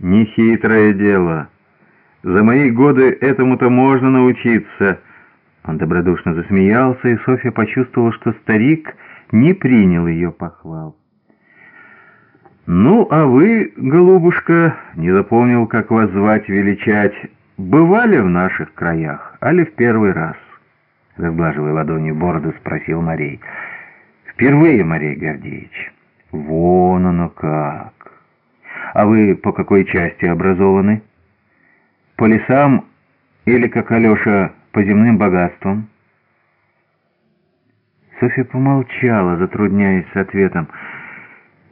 Нехитрое дело. За мои годы этому-то можно научиться. Он добродушно засмеялся, и Софья почувствовала, что старик не принял ее похвал. «Ну, а вы, голубушка, не запомнил, как вас звать, величать, бывали в наших краях, али в первый раз?» Разглаживая ладонью бороду, спросил Марей. «Впервые, Марей Гордеевич». «Вон оно как!» А вы по какой части образованы? По лесам или, как Алеша, по земным богатствам?» Софья помолчала, затрудняясь с ответом.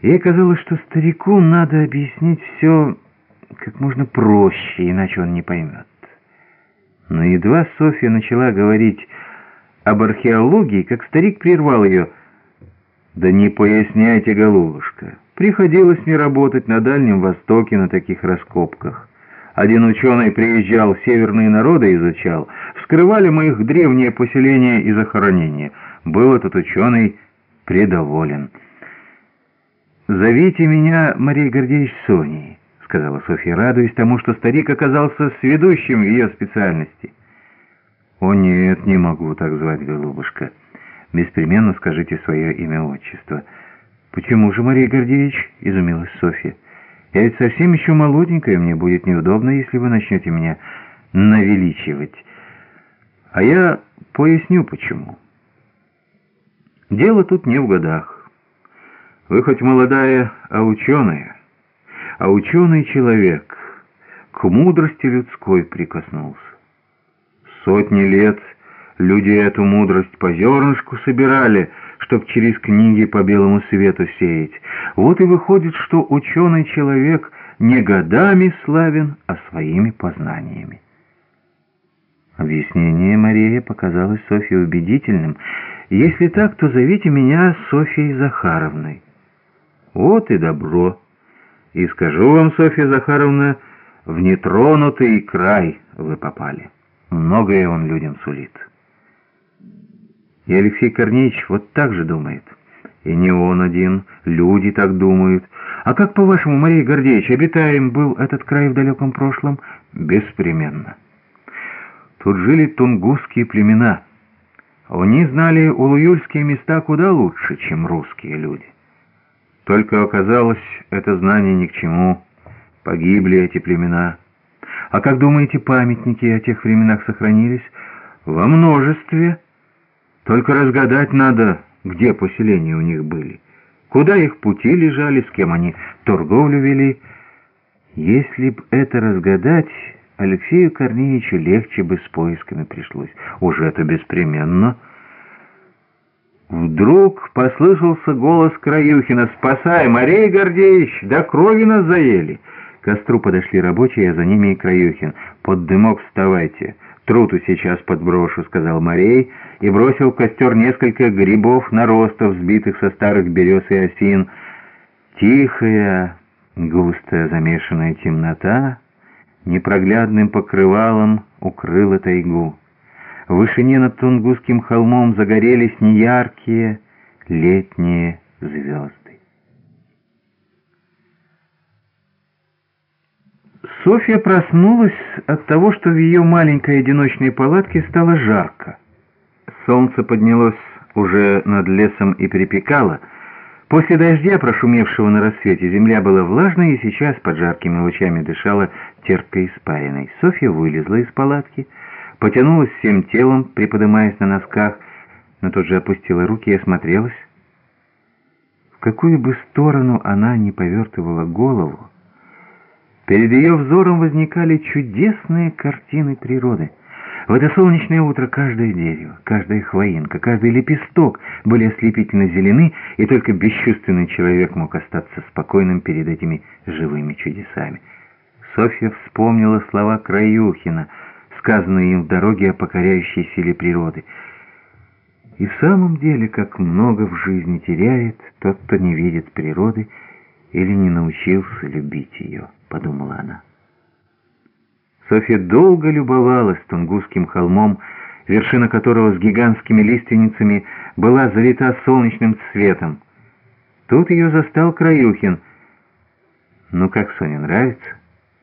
Ей казалось, что старику надо объяснить все как можно проще, иначе он не поймет. Но едва Софья начала говорить об археологии, как старик прервал ее. «Да не поясняйте, голубушка». Приходилось мне работать на Дальнем Востоке на таких раскопках. Один ученый приезжал, северные народы изучал. Вскрывали мы их древние поселения и захоронения. Был этот ученый предоволен. «Зовите меня, Мария Гордеевич, Соней», — сказала Софья, радуясь тому, что старик оказался сведущим в ее специальности. «О нет, не могу так звать, голубушка. Беспременно скажите свое имя-отчество». «Почему же, Мария Гордеевич?» — изумилась Софья. «Я ведь совсем еще молоденькая, мне будет неудобно, если вы начнете меня навеличивать. А я поясню, почему. Дело тут не в годах. Вы хоть молодая, а ученая, а ученый человек к мудрости людской прикоснулся. Сотни лет люди эту мудрость по зернышку собирали — чтоб через книги по белому свету сеять. Вот и выходит, что ученый человек не годами славен, а своими познаниями. Объяснение Марии показалось Софье убедительным. Если так, то зовите меня Софьей Захаровной. Вот и добро. И скажу вам, Софья Захаровна, в нетронутый край вы попали. Многое он людям сулит». И Алексей Корнеевич вот так же думает. И не он один, люди так думают. А как, по-вашему, Мария Гордеевич, обитаем был этот край в далеком прошлом? Беспременно. Тут жили тунгусские племена. Они знали улуюльские места куда лучше, чем русские люди. Только оказалось, это знание ни к чему. Погибли эти племена. А как думаете, памятники о тех временах сохранились? Во множестве. Только разгадать надо, где поселения у них были, куда их пути лежали, с кем они торговлю вели. Если б это разгадать, Алексею Корнеевичу легче бы с поисками пришлось. Уже это беспременно. Вдруг послышался голос Краюхина «Спасай, Марей Гордеевич, до крови нас заели!» К костру подошли рабочие, а за ними и Краюхин. «Под дымок вставайте!» «Труту сейчас подброшу», — сказал Морей, и бросил в костер несколько грибов наростов, сбитых со старых берез и осин. Тихая, густая замешанная темнота непроглядным покрывалом укрыла тайгу. В вышине над Тунгусским холмом загорелись неяркие летние звезды. Софья проснулась от того, что в ее маленькой одиночной палатке стало жарко. Солнце поднялось уже над лесом и припекало. После дождя, прошумевшего на рассвете, земля была влажной и сейчас под жаркими лучами дышала терпкой испариной. Софья вылезла из палатки, потянулась всем телом, приподымаясь на носках, но тут же опустила руки и осмотрелась. В какую бы сторону она ни повертывала голову, Перед ее взором возникали чудесные картины природы. В это солнечное утро каждое дерево, каждая хвоинка, каждый лепесток были ослепительно зелены, и только бесчувственный человек мог остаться спокойным перед этими живыми чудесами. Софья вспомнила слова Краюхина, сказанные им в дороге о покоряющей силе природы. И в самом деле, как много в жизни теряет тот, кто не видит природы или не научился любить ее. — подумала она. Софья долго любовалась Тунгусским холмом, вершина которого с гигантскими лиственницами была залита солнечным цветом. Тут ее застал Краюхин. «Ну как, Соня, нравится?»